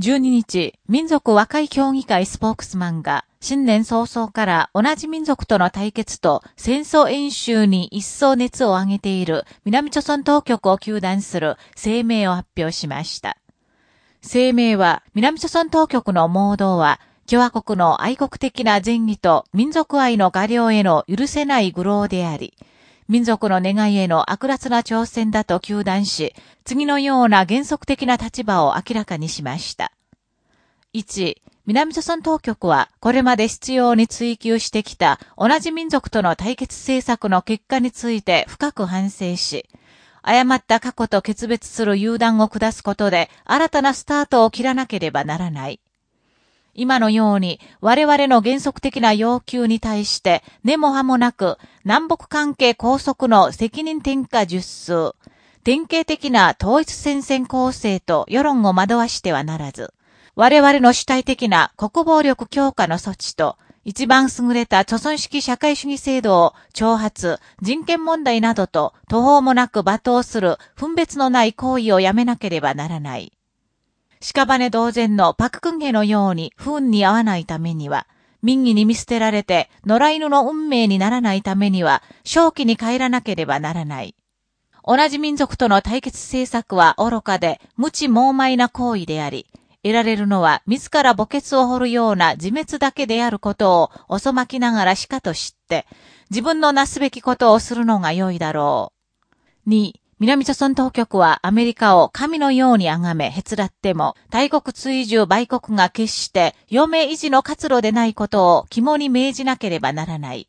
12日、民族和解協議会スポークスマンが、新年早々から同じ民族との対決と戦争演習に一層熱を上げている南朝鮮当局を求断する声明を発表しました。声明は、南朝鮮当局の盲導は、共和国の愛国的な前義と民族愛の画量への許せない愚弄であり、民族の願いへの悪辣な挑戦だと求断し、次のような原則的な立場を明らかにしました。1、南朝鮮当局はこれまで必要に追求してきた同じ民族との対決政策の結果について深く反省し、誤った過去と決別する油断を下すことで新たなスタートを切らなければならない。今のように我々の原則的な要求に対して根も葉もなく南北関係拘束の責任転嫁術数、典型的な統一戦線構成と世論を惑わしてはならず、我々の主体的な国防力強化の措置と、一番優れた著存式社会主義制度を挑発、人権問題などと途方もなく罵倒する分別のない行為をやめなければならない。屍同然のパククンゲのように不運に合わないためには、民意に見捨てられて野良犬の運命にならないためには、正気に帰らなければならない。同じ民族との対決政策は愚かで無知猛昧な行為であり、得られるのは自ら墓穴を掘るような自滅だけであることを遅まきながらしかと知って、自分のなすべきことをするのが良いだろう。2、南朝鮮当局はアメリカを神のように崇め、へつらっても、大国追従売国が決して、余命維持の活路でないことを肝に銘じなければならない。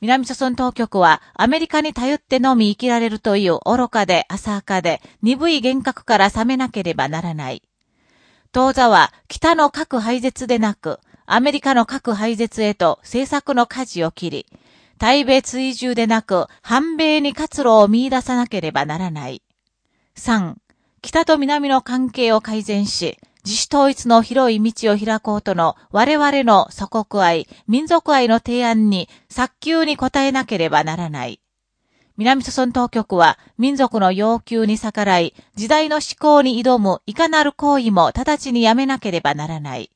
南朝鮮当局はアメリカに頼ってのみ生きられるという愚かで浅はかで鈍い幻覚から覚めなければならない。当座は北の核廃絶でなく、アメリカの核廃絶へと政策の舵を切り、対米追従でなく、反米に活路を見出さなければならない。3. 北と南の関係を改善し、自主統一の広い道を開こうとの我々の祖国愛、民族愛の提案に早急に応えなければならない。南朝鮮当局は民族の要求に逆らい、時代の思考に挑むいかなる行為も直ちにやめなければならない。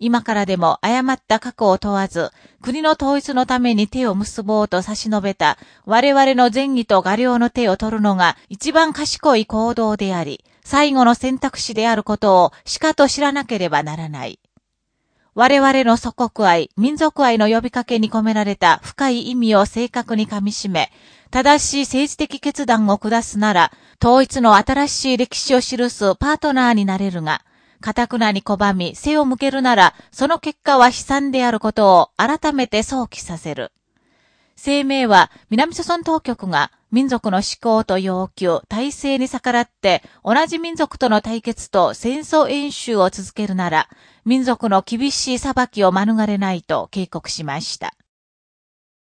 今からでも誤った過去を問わず、国の統一のために手を結ぼうと差し伸べた我々の善義と画量の手を取るのが一番賢い行動であり、最後の選択肢であることをしかと知らなければならない。我々の祖国愛、民族愛の呼びかけに込められた深い意味を正確に噛み締め、正しい政治的決断を下すなら、統一の新しい歴史を記すパートナーになれるが、かたくなに拒み、背を向けるなら、その結果は悲惨であることを改めて想起させる。声明は、南諸村当局が民族の思考と要求、体制に逆らって、同じ民族との対決と戦争演習を続けるなら、民族の厳しい裁きを免れないと警告しました。